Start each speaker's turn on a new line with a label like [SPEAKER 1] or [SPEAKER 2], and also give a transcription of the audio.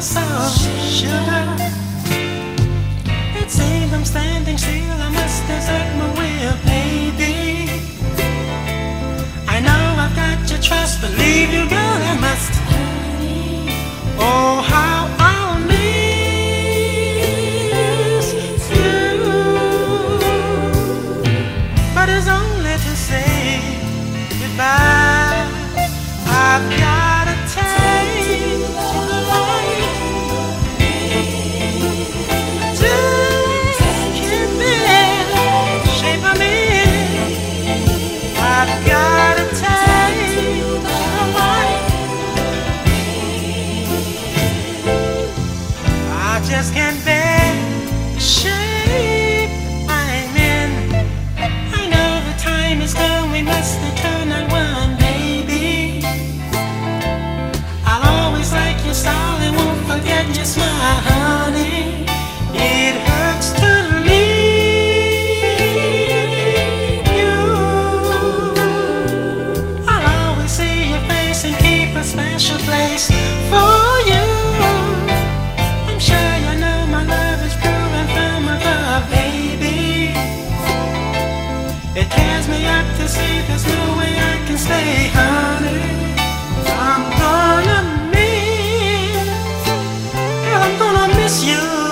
[SPEAKER 1] sugar. It seems I'm standing still, I must desert my will. It tears me up to see there's no way I can stay, honey. I'm gonna miss, I'm gonna miss you.